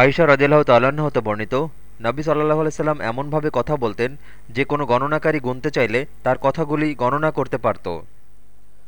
আয়সা রদিল্লাহ তাল্লাহ্ন হতে বর্ণিত, নবী সাল্লাহ আলাইসাল্লাম এমনভাবে কথা বলতেন যে কোনো গণনাকারী গুনতে চাইলে তার কথাগুলি গণনা করতে পারত।